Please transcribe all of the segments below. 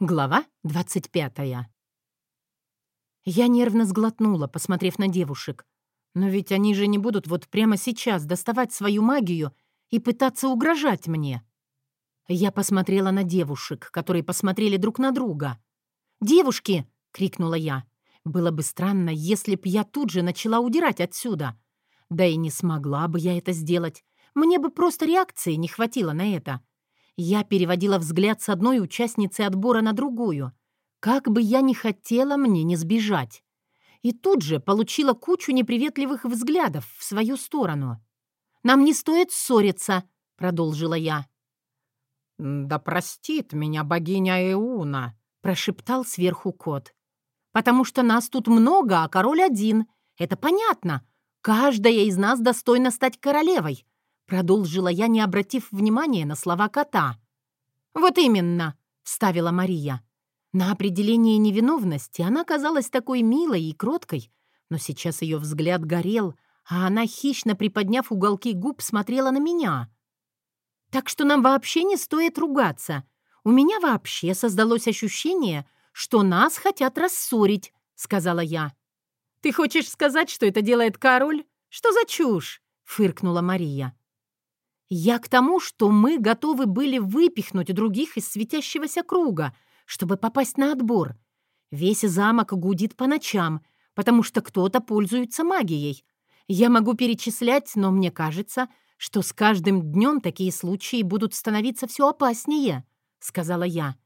Глава 25 Я нервно сглотнула, посмотрев на девушек. Но ведь они же не будут вот прямо сейчас доставать свою магию и пытаться угрожать мне. Я посмотрела на девушек, которые посмотрели друг на друга. «Девушки!» — крикнула я. Было бы странно, если б я тут же начала удирать отсюда. Да и не смогла бы я это сделать. Мне бы просто реакции не хватило на это. Я переводила взгляд с одной участницы отбора на другую. Как бы я ни хотела, мне не сбежать. И тут же получила кучу неприветливых взглядов в свою сторону. «Нам не стоит ссориться», — продолжила я. «Да простит меня богиня Эуна», — прошептал сверху кот. «Потому что нас тут много, а король один. Это понятно. Каждая из нас достойна стать королевой. Продолжила я, не обратив внимания на слова кота. «Вот именно», — вставила Мария. На определение невиновности она казалась такой милой и кроткой, но сейчас ее взгляд горел, а она, хищно приподняв уголки губ, смотрела на меня. «Так что нам вообще не стоит ругаться. У меня вообще создалось ощущение, что нас хотят рассорить», — сказала я. «Ты хочешь сказать, что это делает король? Что за чушь?» — фыркнула Мария. Я к тому, что мы готовы были выпихнуть других из светящегося круга, чтобы попасть на отбор. Весь замок гудит по ночам, потому что кто-то пользуется магией. Я могу перечислять, но мне кажется, что с каждым днем такие случаи будут становиться все опаснее», — сказала я.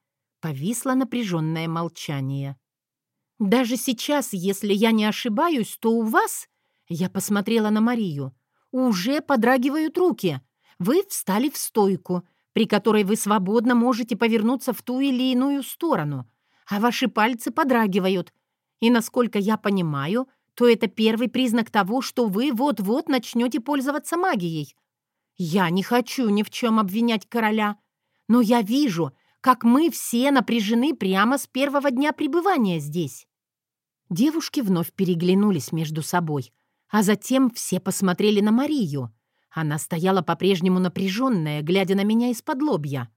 Повисло напряженное молчание. «Даже сейчас, если я не ошибаюсь, то у вас...» Я посмотрела на Марию. «Уже подрагивают руки. Вы встали в стойку, при которой вы свободно можете повернуться в ту или иную сторону, а ваши пальцы подрагивают. И, насколько я понимаю, то это первый признак того, что вы вот-вот начнете пользоваться магией. Я не хочу ни в чем обвинять короля, но я вижу, как мы все напряжены прямо с первого дня пребывания здесь». Девушки вновь переглянулись между собой, а затем все посмотрели на Марию — она стояла по-прежнему напряженная, глядя на меня из-под лобья.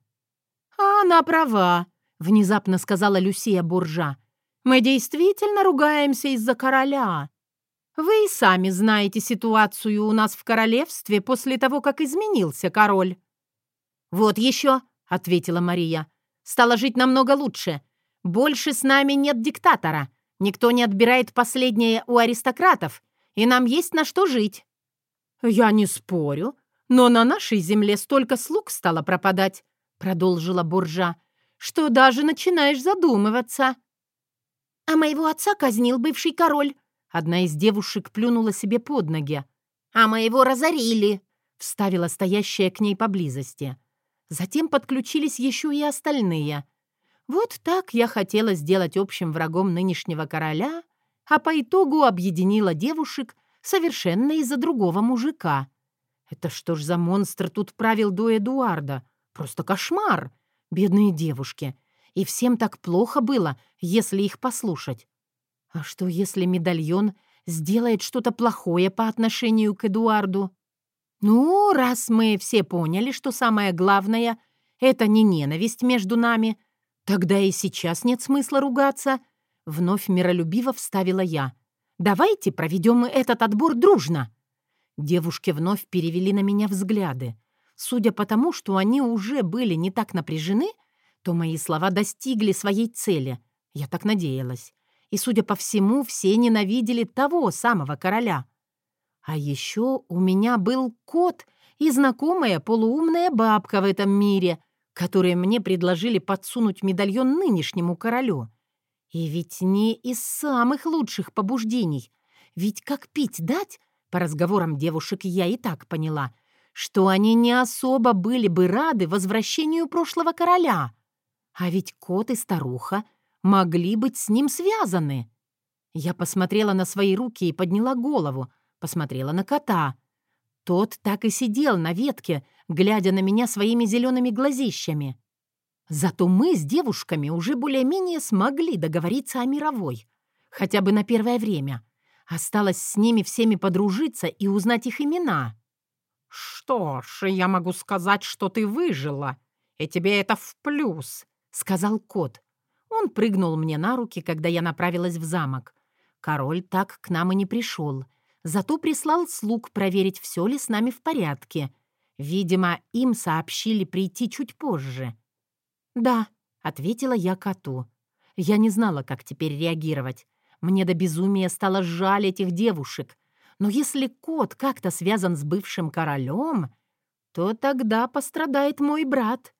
«А она права», — внезапно сказала Люсия Буржа. «Мы действительно ругаемся из-за короля. Вы и сами знаете ситуацию у нас в королевстве после того, как изменился король». «Вот еще», — ответила Мария. «Стало жить намного лучше. Больше с нами нет диктатора. Никто не отбирает последнее у аристократов, и нам есть на что жить». «Я не спорю, но на нашей земле столько слуг стало пропадать», — продолжила Буржа, «что даже начинаешь задумываться». «А моего отца казнил бывший король», — одна из девушек плюнула себе под ноги. «А моего разорили», — вставила стоящая к ней поблизости. Затем подключились еще и остальные. Вот так я хотела сделать общим врагом нынешнего короля, а по итогу объединила девушек совершенно из-за другого мужика. Это что ж за монстр тут правил до Эдуарда? Просто кошмар! Бедные девушки. И всем так плохо было, если их послушать. А что, если медальон сделает что-то плохое по отношению к Эдуарду? Ну, раз мы все поняли, что самое главное — это не ненависть между нами, тогда и сейчас нет смысла ругаться, — вновь миролюбиво вставила я. Давайте проведем этот отбор дружно». Девушки вновь перевели на меня взгляды. Судя по тому, что они уже были не так напряжены, то мои слова достигли своей цели. Я так надеялась. И, судя по всему, все ненавидели того самого короля. А еще у меня был кот и знакомая полуумная бабка в этом мире, которые мне предложили подсунуть медальон нынешнему королю — и ведь не из самых лучших побуждений. Ведь как пить дать, по разговорам девушек я и так поняла, что они не особо были бы рады возвращению прошлого короля. А ведь кот и старуха могли быть с ним связаны. Я посмотрела на свои руки и подняла голову, посмотрела на кота. Тот так и сидел на ветке, глядя на меня своими зелеными глазищами. Зато мы с девушками уже более-менее смогли договориться о мировой. Хотя бы на первое время. Осталось с ними всеми подружиться и узнать их имена. «Что ж, я могу сказать, что ты выжила, и тебе это в плюс», — сказал кот. Он прыгнул мне на руки, когда я направилась в замок. Король так к нам и не пришел. Зато прислал слуг проверить, все ли с нами в порядке. Видимо, им сообщили прийти чуть позже. «Да», — ответила я коту. Я не знала, как теперь реагировать. Мне до безумия стало жаль этих девушек. Но если кот как-то связан с бывшим королем, то тогда пострадает мой брат.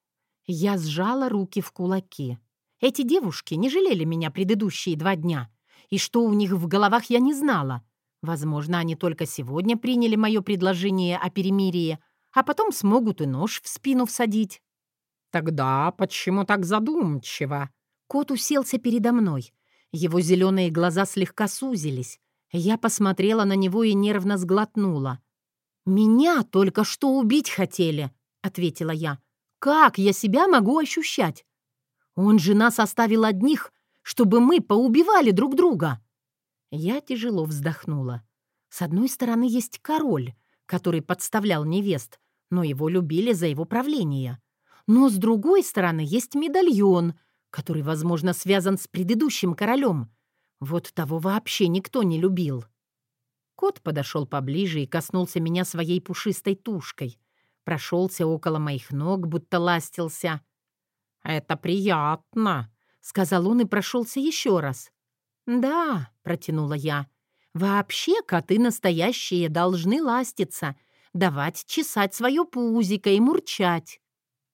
Я сжала руки в кулаки. Эти девушки не жалели меня предыдущие два дня. И что у них в головах, я не знала. Возможно, они только сегодня приняли мое предложение о перемирии, а потом смогут и нож в спину всадить. «Тогда почему так задумчиво?» Кот уселся передо мной. Его зеленые глаза слегка сузились. Я посмотрела на него и нервно сглотнула. «Меня только что убить хотели», — ответила я. «Как я себя могу ощущать? Он же нас оставил одних, чтобы мы поубивали друг друга». Я тяжело вздохнула. С одной стороны, есть король, который подставлял невест, но его любили за его правление. Но с другой стороны, есть медальон, который, возможно, связан с предыдущим королем. Вот того вообще никто не любил. Кот подошел поближе и коснулся меня своей пушистой тушкой. Прошелся около моих ног, будто ластился. «Это приятно», — сказал он и прошелся еще раз. «Да», — протянула я, — «вообще коты настоящие должны ластиться, давать чесать свое пузико и мурчать».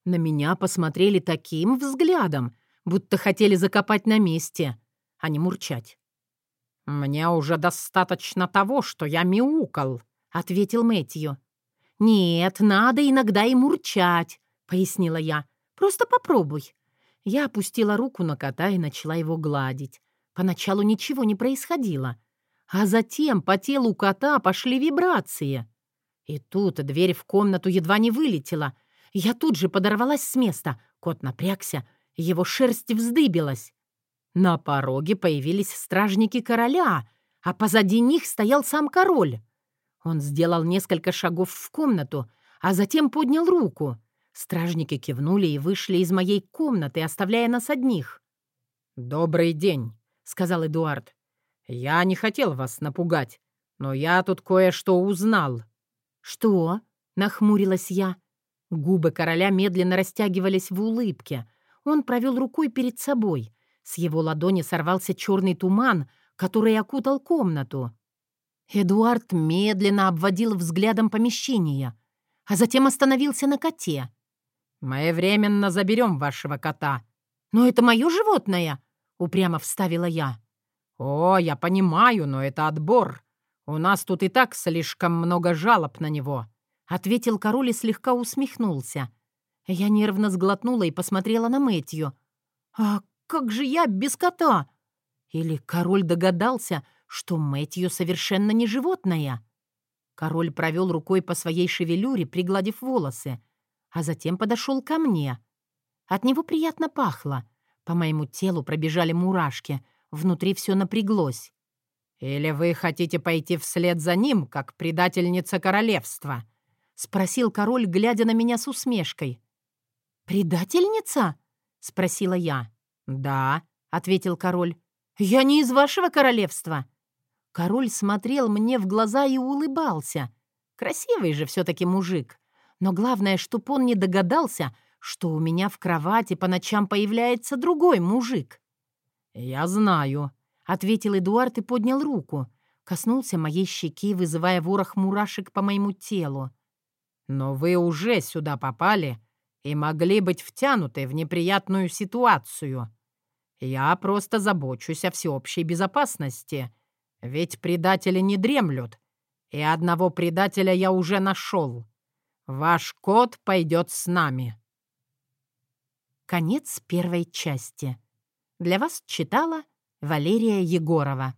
На меня посмотрели таким взглядом, будто хотели закопать на месте, а не мурчать. «Мне уже достаточно того, что я мяукал», — ответил Мэтью. «Нет, надо иногда и мурчать», — пояснила я. «Просто попробуй». Я опустила руку на кота и начала его гладить. Поначалу ничего не происходило. А затем по телу кота пошли вибрации. И тут дверь в комнату едва не вылетела. Я тут же подорвалась с места. Кот напрягся, его шерсть вздыбилась. На пороге появились стражники короля, а позади них стоял сам король. Он сделал несколько шагов в комнату, а затем поднял руку. Стражники кивнули и вышли из моей комнаты, оставляя нас одних. «Добрый день», — сказал Эдуард. «Я не хотел вас напугать, но я тут кое-что узнал». «Что?» — нахмурилась я. Губы короля медленно растягивались в улыбке. Он провел рукой перед собой. С его ладони сорвался черный туман, который окутал комнату. Эдуард медленно обводил взглядом помещение, а затем остановился на коте. «Мы временно заберем вашего кота». «Но это мое животное!» — упрямо вставила я. «О, я понимаю, но это отбор. У нас тут и так слишком много жалоб на него», — ответил король и слегка усмехнулся. Я нервно сглотнула и посмотрела на Мэтью. «А как же я без кота?» Или король догадался, что Мэтью совершенно не животное? Король провел рукой по своей шевелюре, пригладив волосы, а затем подошел ко мне. От него приятно пахло. По моему телу пробежали мурашки, внутри все напряглось. «Или вы хотите пойти вслед за ним, как предательница королевства?» — спросил король, глядя на меня с усмешкой. «Предательница?» — спросила я. «Да», — ответил король. «Я не из вашего королевства». Король смотрел мне в глаза и улыбался. Красивый же все-таки мужик. Но главное, чтоб он не догадался, что у меня в кровати по ночам появляется другой мужик. «Я знаю», — ответил Эдуард и поднял руку. Коснулся моей щеки, вызывая ворох мурашек по моему телу. «Но вы уже сюда попали и могли быть втянуты в неприятную ситуацию. Я просто забочусь о всеобщей безопасности, ведь предатели не дремлют, и одного предателя я уже нашел. Ваш кот пойдет с нами». Конец первой части. Для вас читала Валерия Егорова.